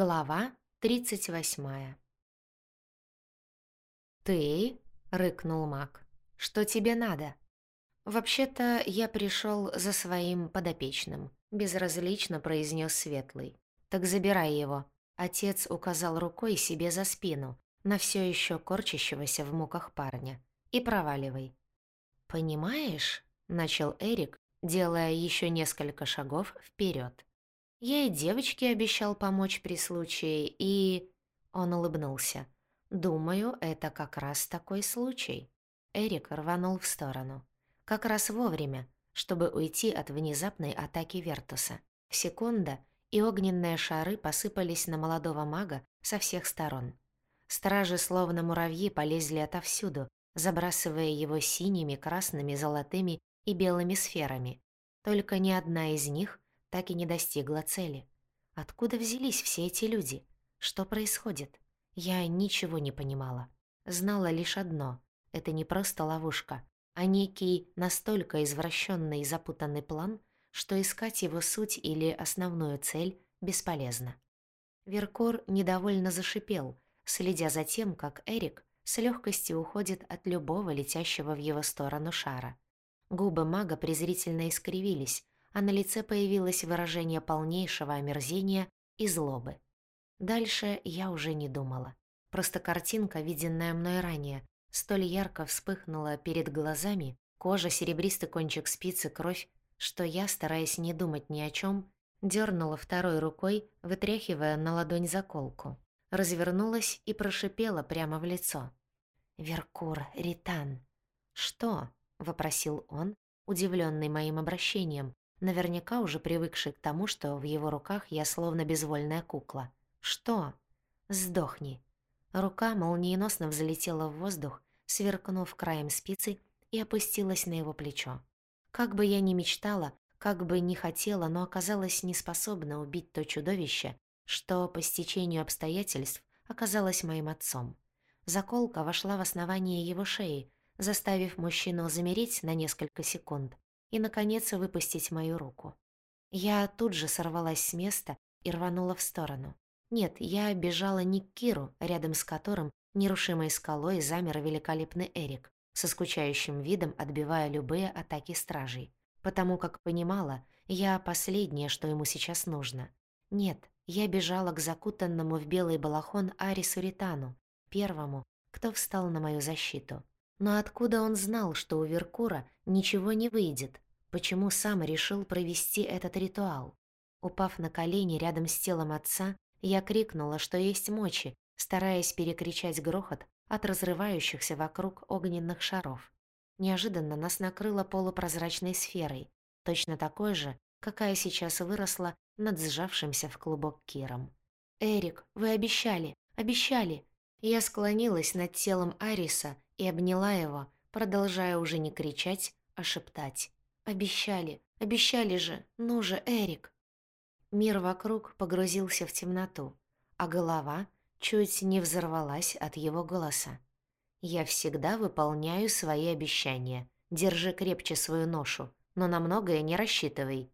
Глава 38 «Ты?» — рыкнул маг. «Что тебе надо?» «Вообще-то я пришел за своим подопечным», — безразлично произнес Светлый. «Так забирай его». Отец указал рукой себе за спину, на все еще корчащегося в муках парня. «И проваливай». «Понимаешь?» — начал Эрик, делая еще несколько шагов вперед. Я и девочке обещал помочь при случае, и... Он улыбнулся. Думаю, это как раз такой случай. Эрик рванул в сторону. Как раз вовремя, чтобы уйти от внезапной атаки Вертуса. Секунда, и огненные шары посыпались на молодого мага со всех сторон. Стражи, словно муравьи, полезли отовсюду, забрасывая его синими, красными, золотыми и белыми сферами. Только ни одна из них так и не достигла цели. Откуда взялись все эти люди? Что происходит? Я ничего не понимала. Знала лишь одно — это не просто ловушка, а некий настолько извращенный и запутанный план, что искать его суть или основную цель бесполезно. Веркор недовольно зашипел, следя за тем, как Эрик с легкостью уходит от любого летящего в его сторону шара. Губы мага презрительно искривились, а на лице появилось выражение полнейшего омерзения и злобы. Дальше я уже не думала. Просто картинка, виденная мной ранее, столь ярко вспыхнула перед глазами, кожа, серебристый кончик спицы, кровь, что я, стараясь не думать ни о чем, дернула второй рукой, вытряхивая на ладонь заколку. Развернулась и прошипела прямо в лицо. «Веркур, Ритан!» «Что?» — вопросил он, удивленный моим обращением, наверняка уже привыкший к тому, что в его руках я словно безвольная кукла. «Что?» «Сдохни». Рука молниеносно взлетела в воздух, сверкнув краем спицы и опустилась на его плечо. Как бы я ни мечтала, как бы ни хотела, но оказалась неспособна убить то чудовище, что по стечению обстоятельств оказалось моим отцом. Заколка вошла в основание его шеи, заставив мужчину замереть на несколько секунд, и, наконец, выпустить мою руку. Я тут же сорвалась с места и рванула в сторону. Нет, я бежала не к Киру, рядом с которым нерушимой скалой замер великолепный Эрик, со скучающим видом отбивая любые атаки стражей, потому как понимала, я последнее, что ему сейчас нужно. Нет, я бежала к закутанному в белый балахон Арису Ритану, первому, кто встал на мою защиту. Но откуда он знал, что у Веркура ничего не выйдет? Почему сам решил провести этот ритуал? Упав на колени рядом с телом отца, я крикнула, что есть мочи, стараясь перекричать грохот от разрывающихся вокруг огненных шаров. Неожиданно нас накрыло полупрозрачной сферой, точно такой же, какая сейчас выросла над сжавшимся в клубок Киром. «Эрик, вы обещали, обещали!» Я склонилась над телом Ариса и обняла его, продолжая уже не кричать, а шептать. «Обещали, обещали же, ну же, Эрик!» Мир вокруг погрузился в темноту, а голова чуть не взорвалась от его голоса. «Я всегда выполняю свои обещания. Держи крепче свою ношу, но на многое не рассчитывай».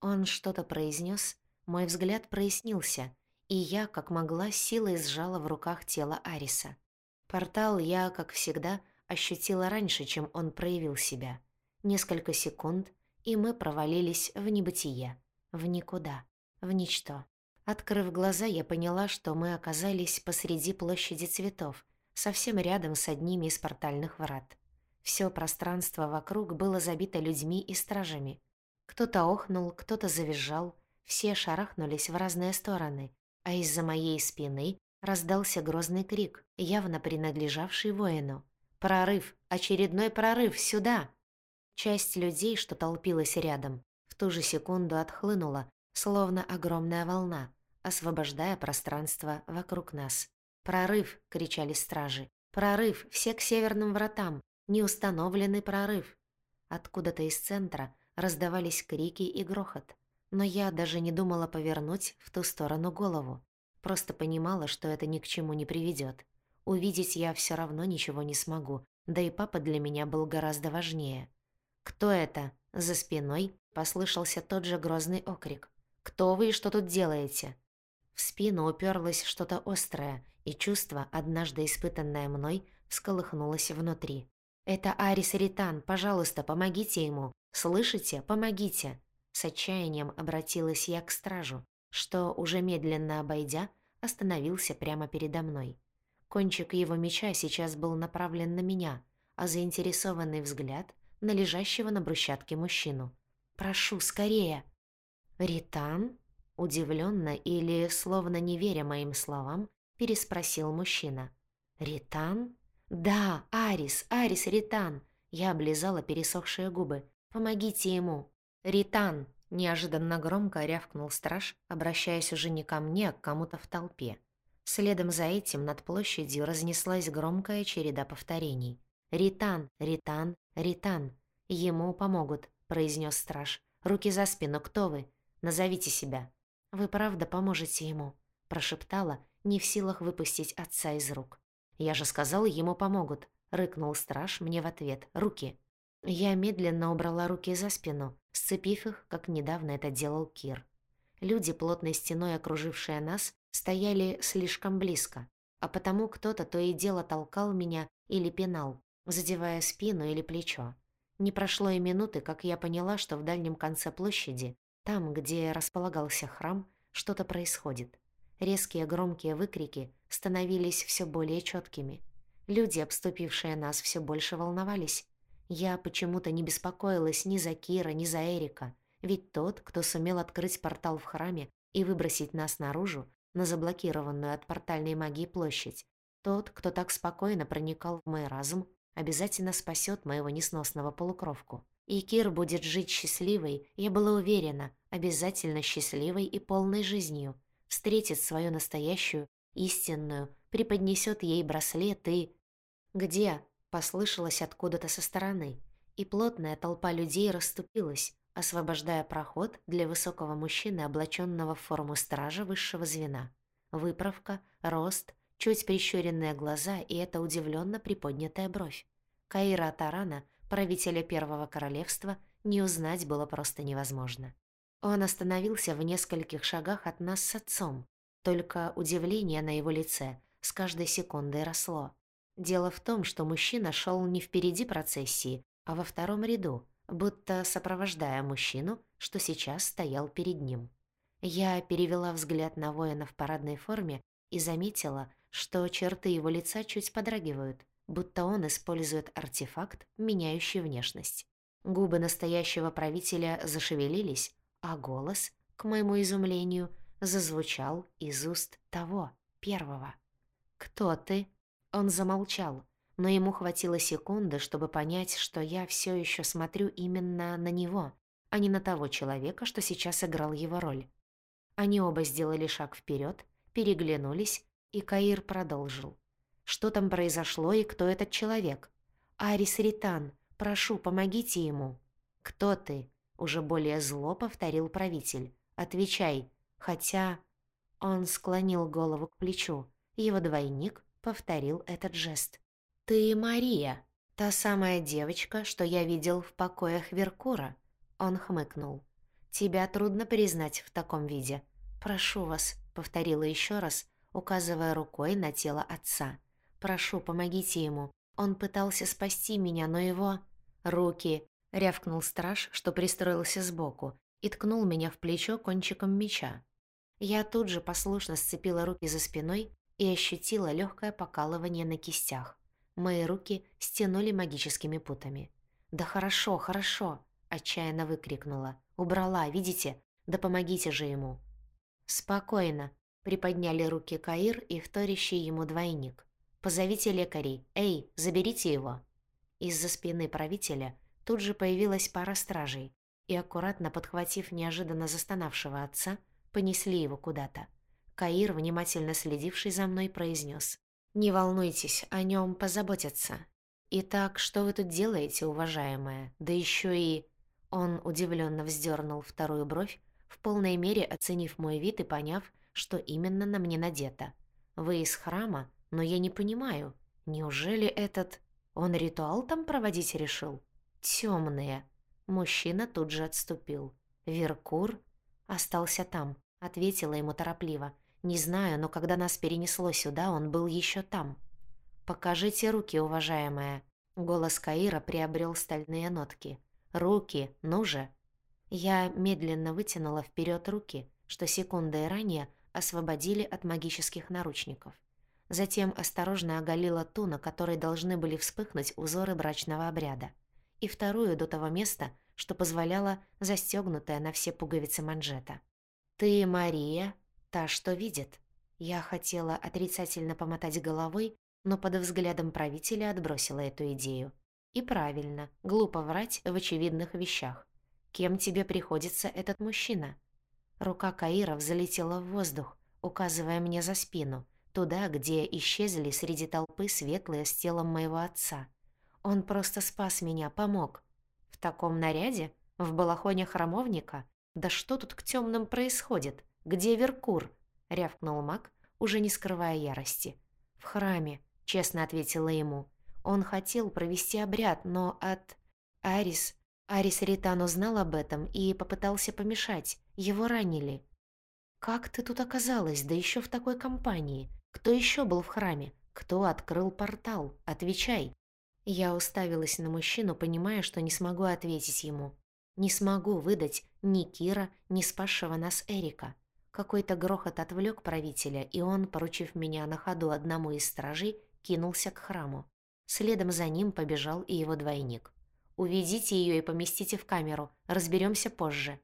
Он что-то произнес, мой взгляд прояснился, и я, как могла, силой сжала в руках тело Ариса. Портал я, как всегда, ощутила раньше, чем он проявил себя. Несколько секунд, и мы провалились в небытие, в никуда, в ничто. Открыв глаза, я поняла, что мы оказались посреди площади цветов, совсем рядом с одними из портальных врат. Все пространство вокруг было забито людьми и стражами. Кто-то охнул, кто-то завизжал, все шарахнулись в разные стороны, а из-за моей спины раздался грозный крик, явно принадлежавший воину. «Прорыв! Очередной прорыв! Сюда!» Часть людей, что толпилась рядом, в ту же секунду отхлынула, словно огромная волна, освобождая пространство вокруг нас. «Прорыв!» — кричали стражи. «Прорыв! Все к северным вратам! Неустановленный прорыв!» Откуда-то из центра раздавались крики и грохот но я даже не думала повернуть в ту сторону голову. Просто понимала, что это ни к чему не приведет. Увидеть я все равно ничего не смогу, да и папа для меня был гораздо важнее. «Кто это?» За спиной послышался тот же грозный окрик. «Кто вы и что тут делаете?» В спину уперлось что-то острое, и чувство, однажды испытанное мной, всколыхнулось внутри. «Это Арис Ритан, пожалуйста, помогите ему! Слышите? Помогите!» С отчаянием обратилась я к стражу, что, уже медленно обойдя, остановился прямо передо мной. Кончик его меча сейчас был направлен на меня, а заинтересованный взгляд — на лежащего на брусчатке мужчину. «Прошу, скорее!» «Ритан?» Удивленно или, словно не веря моим словам, переспросил мужчина. «Ритан?» «Да, Арис, Арис Ритан!» Я облизала пересохшие губы. «Помогите ему!» «Ритан!» – неожиданно громко рявкнул страж, обращаясь уже не ко мне, а к кому-то в толпе. Следом за этим над площадью разнеслась громкая череда повторений. «Ритан! Ритан! Ритан! Ему помогут!» – произнес страж. «Руки за спину! Кто вы? Назовите себя!» «Вы правда поможете ему?» – прошептала, не в силах выпустить отца из рук. «Я же сказал, ему помогут!» – рыкнул страж мне в ответ. «Руки!» Я медленно убрала руки за спину, сцепив их, как недавно это делал Кир. Люди, плотной стеной окружившие нас, стояли слишком близко, а потому кто-то то и дело толкал меня или пинал, задевая спину или плечо. Не прошло и минуты, как я поняла, что в дальнем конце площади там, где располагался храм, что-то происходит. Резкие громкие выкрики становились все более четкими. Люди, обступившие нас, все больше волновались. Я почему-то не беспокоилась ни за Кира, ни за Эрика, ведь тот, кто сумел открыть портал в храме и выбросить нас наружу, на заблокированную от портальной магии площадь, тот, кто так спокойно проникал в мой разум, обязательно спасет моего несносного полукровку. И Кир будет жить счастливой, я была уверена, обязательно счастливой и полной жизнью. Встретит свою настоящую, истинную, преподнесет ей браслет и... «Где?» — послышалось откуда-то со стороны, и плотная толпа людей расступилась, освобождая проход для высокого мужчины, облаченного в форму стража высшего звена. Выправка, рост, чуть прищуренные глаза и эта удивленно приподнятая бровь. Каира Тарана правителя Первого Королевства, не узнать было просто невозможно. Он остановился в нескольких шагах от нас с отцом, только удивление на его лице с каждой секундой росло. Дело в том, что мужчина шел не впереди процессии, а во втором ряду, будто сопровождая мужчину, что сейчас стоял перед ним. Я перевела взгляд на воина в парадной форме и заметила, что черты его лица чуть подрагивают будто он использует артефакт, меняющий внешность. Губы настоящего правителя зашевелились, а голос, к моему изумлению, зазвучал из уст того, первого. «Кто ты?» Он замолчал, но ему хватило секунды, чтобы понять, что я все еще смотрю именно на него, а не на того человека, что сейчас играл его роль. Они оба сделали шаг вперед, переглянулись, и Каир продолжил. Что там произошло и кто этот человек? Арис Ритан, прошу, помогите ему. Кто ты? Уже более зло повторил правитель. Отвечай. Хотя... Он склонил голову к плечу. Его двойник повторил этот жест. «Ты Мария, та самая девочка, что я видел в покоях Веркура?» Он хмыкнул. «Тебя трудно признать в таком виде. Прошу вас», — повторила еще раз, указывая рукой на тело отца. Прошу, помогите ему. Он пытался спасти меня, но его... Руки!» — рявкнул страж, что пристроился сбоку, и ткнул меня в плечо кончиком меча. Я тут же послушно сцепила руки за спиной и ощутила легкое покалывание на кистях. Мои руки стянули магическими путами. «Да хорошо, хорошо!» — отчаянно выкрикнула. «Убрала, видите? Да помогите же ему!» «Спокойно!» — приподняли руки Каир и вторящий ему двойник. «Позовите лекарей! Эй, заберите его!» Из-за спины правителя тут же появилась пара стражей и, аккуратно подхватив неожиданно застонавшего отца, понесли его куда-то. Каир, внимательно следивший за мной, произнес. «Не волнуйтесь, о нем позаботятся. Итак, что вы тут делаете, уважаемая? Да еще и...» Он удивленно вздернул вторую бровь, в полной мере оценив мой вид и поняв, что именно на мне надето. «Вы из храма?» Но я не понимаю, неужели этот... Он ритуал там проводить решил? Темные. Мужчина тут же отступил. Веркур остался там, ответила ему торопливо. Не знаю, но когда нас перенесло сюда, он был еще там. «Покажите руки, уважаемая». Голос Каира приобрел стальные нотки. «Руки, ну же!» Я медленно вытянула вперед руки, что секундой ранее освободили от магических наручников. Затем осторожно оголила ту, на которой должны были вспыхнуть узоры брачного обряда, и вторую до того места, что позволяло застегнутая на все пуговицы манжета. «Ты Мария, та, что видит». Я хотела отрицательно помотать головой, но под взглядом правителя отбросила эту идею. И правильно, глупо врать в очевидных вещах. Кем тебе приходится этот мужчина? Рука Каира взлетела в воздух, указывая мне за спину, туда, где исчезли среди толпы светлые с телом моего отца. Он просто спас меня, помог. В таком наряде? В балахоне храмовника? Да что тут к темным происходит? Где Веркур? рявкнул маг, уже не скрывая ярости. В храме, честно ответила ему. Он хотел провести обряд, но от Арис Арис Ритан узнал об этом и попытался помешать. Его ранили. «Как ты тут оказалась, да еще в такой компании? Кто еще был в храме? Кто открыл портал? Отвечай!» Я уставилась на мужчину, понимая, что не смогу ответить ему. Не смогу выдать ни Кира, ни спасшего нас Эрика. Какой-то грохот отвлек правителя, и он, поручив меня на ходу одному из стражей, кинулся к храму. Следом за ним побежал и его двойник. «Уведите ее и поместите в камеру, разберемся позже».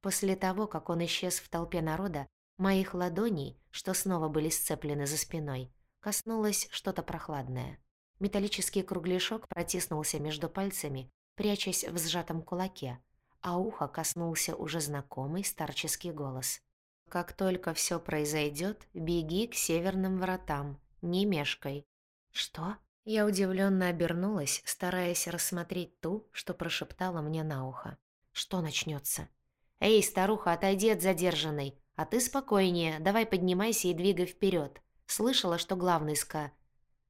После того, как он исчез в толпе народа, моих ладоней, что снова были сцеплены за спиной, коснулось что-то прохладное. Металлический кругляшок протиснулся между пальцами, прячась в сжатом кулаке, а ухо коснулся уже знакомый старческий голос. «Как только все произойдет, беги к северным вратам, не мешкай». «Что?» Я удивленно обернулась, стараясь рассмотреть ту, что прошептала мне на ухо. «Что начнется? «Эй, старуха, отойди от задержанной. А ты спокойнее, давай поднимайся и двигай вперед. Слышала, что главный ска...»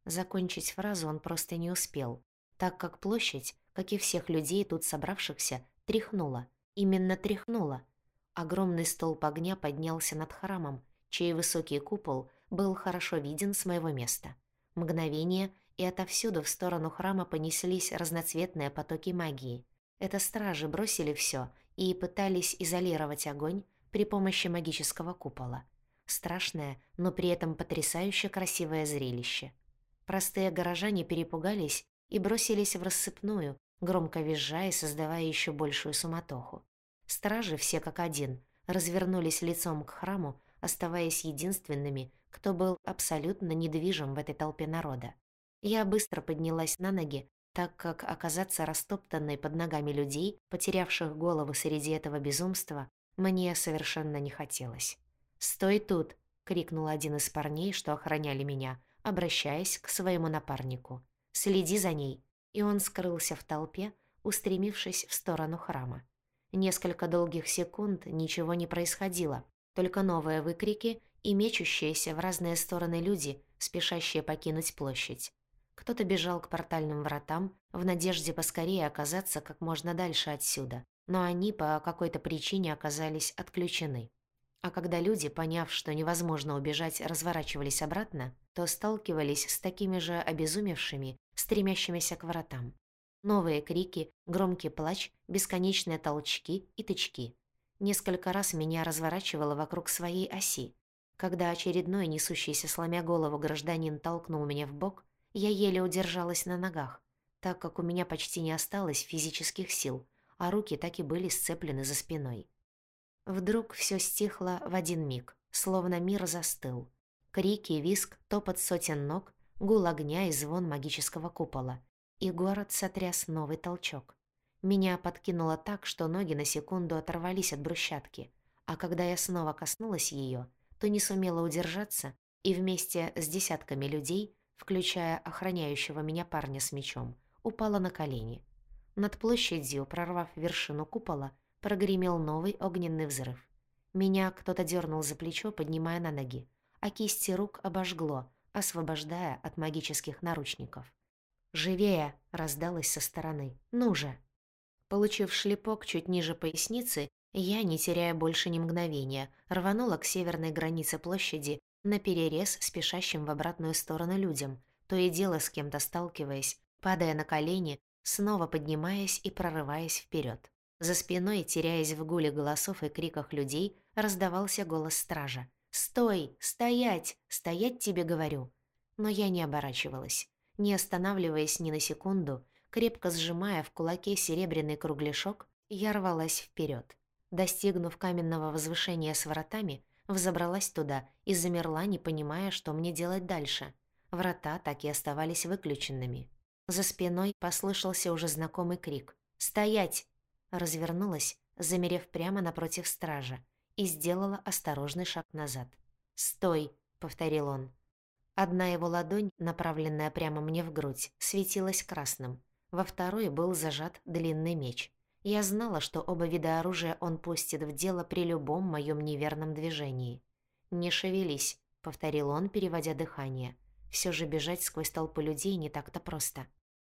Закончить фразу он просто не успел, так как площадь, как и всех людей тут собравшихся, тряхнула. Именно тряхнула. Огромный столб огня поднялся над храмом, чей высокий купол был хорошо виден с моего места. Мгновение, и отовсюду в сторону храма понеслись разноцветные потоки магии. Это стражи бросили все и пытались изолировать огонь при помощи магического купола. Страшное, но при этом потрясающе красивое зрелище. Простые горожане перепугались и бросились в рассыпную, громко визжа и создавая еще большую суматоху. Стражи, все как один, развернулись лицом к храму, оставаясь единственными, кто был абсолютно недвижим в этой толпе народа. Я быстро поднялась на ноги, так как оказаться растоптанной под ногами людей, потерявших голову среди этого безумства, мне совершенно не хотелось. «Стой тут!» — крикнул один из парней, что охраняли меня, обращаясь к своему напарнику. «Следи за ней!» И он скрылся в толпе, устремившись в сторону храма. Несколько долгих секунд ничего не происходило, только новые выкрики и мечущиеся в разные стороны люди, спешащие покинуть площадь. Кто-то бежал к портальным вратам в надежде поскорее оказаться как можно дальше отсюда, но они по какой-то причине оказались отключены. А когда люди, поняв, что невозможно убежать, разворачивались обратно, то сталкивались с такими же обезумевшими, стремящимися к вратам. Новые крики, громкий плач, бесконечные толчки и тычки. Несколько раз меня разворачивало вокруг своей оси. Когда очередной несущийся сломя голову гражданин толкнул меня в бок, я еле удержалась на ногах, так как у меня почти не осталось физических сил, а руки так и были сцеплены за спиной. Вдруг все стихло в один миг, словно мир застыл. Крики, виск, топот сотен ног, гул огня и звон магического купола и город сотряс новый толчок. Меня подкинуло так, что ноги на секунду оторвались от брусчатки, а когда я снова коснулась ее, то не сумела удержаться и вместе с десятками людей, включая охраняющего меня парня с мечом, упала на колени. Над площадью, прорвав вершину купола, прогремел новый огненный взрыв. Меня кто-то дернул за плечо, поднимая на ноги, а кисти рук обожгло, освобождая от магических наручников. «Живее!» — раздалось со стороны. «Ну же!» Получив шлепок чуть ниже поясницы, Я, не теряя больше ни мгновения, рванула к северной границе площади на перерез спешащим в обратную сторону людям, то и дело с кем-то сталкиваясь, падая на колени, снова поднимаясь и прорываясь вперед. За спиной, теряясь в гуле голосов и криках людей, раздавался голос стража. «Стой! Стоять! Стоять тебе говорю!» Но я не оборачивалась. Не останавливаясь ни на секунду, крепко сжимая в кулаке серебряный кругляшок, я рвалась вперед. Достигнув каменного возвышения с вратами, взобралась туда и замерла, не понимая, что мне делать дальше. Врата так и оставались выключенными. За спиной послышался уже знакомый крик. «Стоять!» Развернулась, замерев прямо напротив стража, и сделала осторожный шаг назад. «Стой!» — повторил он. Одна его ладонь, направленная прямо мне в грудь, светилась красным. Во второй был зажат длинный меч. Я знала, что оба вида оружия он пустит в дело при любом моем неверном движении. «Не шевелись», — повторил он, переводя дыхание. Все же бежать сквозь толпу людей не так-то просто.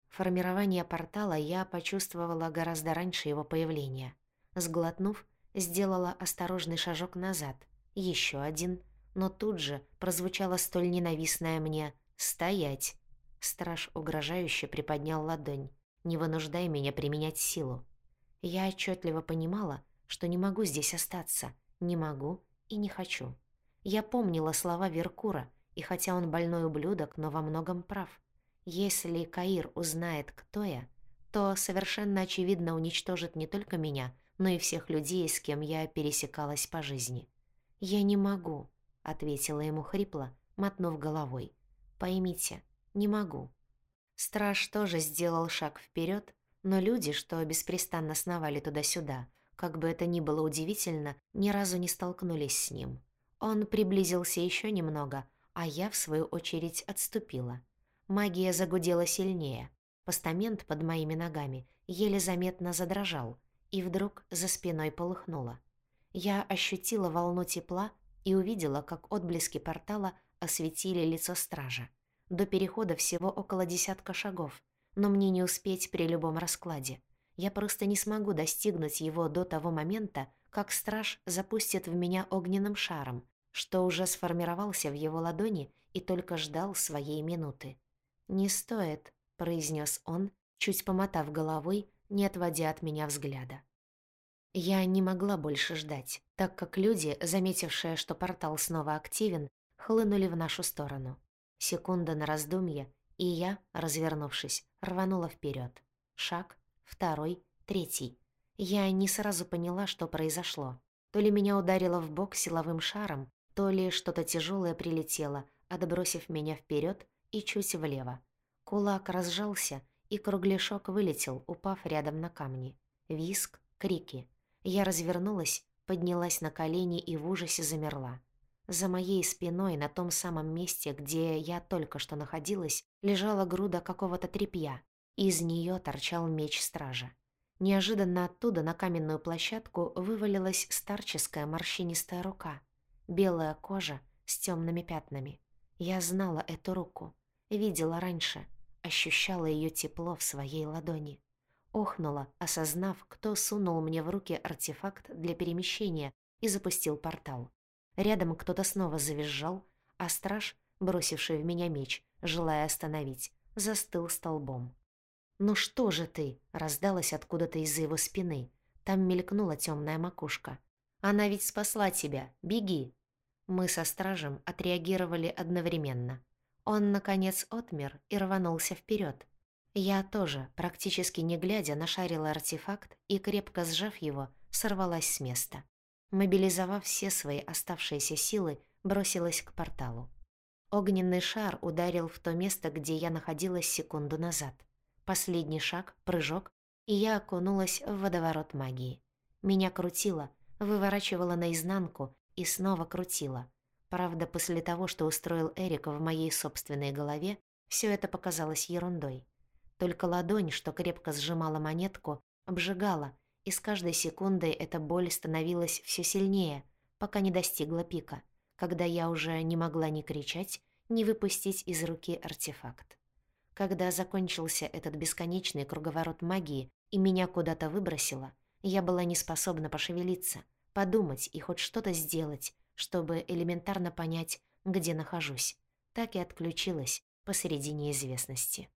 Формирование портала я почувствовала гораздо раньше его появления. Сглотнув, сделала осторожный шажок назад. Еще один. Но тут же прозвучало столь ненавистное мне «Стоять!». Страж угрожающе приподнял ладонь. «Не вынуждай меня применять силу». Я отчетливо понимала, что не могу здесь остаться, не могу и не хочу. Я помнила слова Веркура, и хотя он больной ублюдок, но во многом прав. Если Каир узнает, кто я, то совершенно очевидно уничтожит не только меня, но и всех людей, с кем я пересекалась по жизни. «Я не могу», — ответила ему хрипло, мотнув головой. «Поймите, не могу». Страж тоже сделал шаг вперед, но люди, что беспрестанно сновали туда-сюда, как бы это ни было удивительно, ни разу не столкнулись с ним. Он приблизился еще немного, а я, в свою очередь, отступила. Магия загудела сильнее. Постамент под моими ногами еле заметно задрожал, и вдруг за спиной полыхнуло. Я ощутила волну тепла и увидела, как отблески портала осветили лицо стража. До перехода всего около десятка шагов, но мне не успеть при любом раскладе. Я просто не смогу достигнуть его до того момента, как страж запустит в меня огненным шаром, что уже сформировался в его ладони и только ждал своей минуты. «Не стоит», — произнес он, чуть помотав головой, не отводя от меня взгляда. Я не могла больше ждать, так как люди, заметившие, что портал снова активен, хлынули в нашу сторону. Секунда на раздумье, и я, развернувшись, рванула вперед. Шаг, второй, третий. Я не сразу поняла, что произошло. То ли меня ударило в бок силовым шаром, то ли что-то тяжелое прилетело, отбросив меня вперед и чуть влево. Кулак разжался, и кругляшок вылетел, упав рядом на камни. Виск, крики. Я развернулась, поднялась на колени и в ужасе замерла. За моей спиной, на том самом месте, где я только что находилась, лежала груда какого-то тряпья. Из нее торчал меч стража. Неожиданно оттуда на каменную площадку вывалилась старческая морщинистая рука. Белая кожа с темными пятнами. Я знала эту руку. Видела раньше. Ощущала ее тепло в своей ладони. Охнула, осознав, кто сунул мне в руки артефакт для перемещения и запустил портал. Рядом кто-то снова завизжал, а страж, бросивший в меня меч, желая остановить, застыл столбом. «Ну что же ты?» — раздалась откуда-то из-за его спины. Там мелькнула темная макушка. «Она ведь спасла тебя! Беги!» Мы со стражем отреагировали одновременно. Он, наконец, отмер и рванулся вперед. Я тоже, практически не глядя, нашарила артефакт и, крепко сжав его, сорвалась с места. Мобилизовав все свои оставшиеся силы, бросилась к порталу. Огненный шар ударил в то место, где я находилась секунду назад. Последний шаг, прыжок, и я окунулась в водоворот магии. Меня крутило, выворачивало наизнанку и снова крутило. Правда, после того, что устроил Эрик в моей собственной голове, все это показалось ерундой. Только ладонь, что крепко сжимала монетку, обжигала, и с каждой секундой эта боль становилась все сильнее, пока не достигла пика, когда я уже не могла ни кричать, ни выпустить из руки артефакт. Когда закончился этот бесконечный круговорот магии и меня куда-то выбросило, Я была не способна пошевелиться, подумать и хоть что-то сделать, чтобы элементарно понять, где нахожусь. Так и отключилась посреди неизвестности.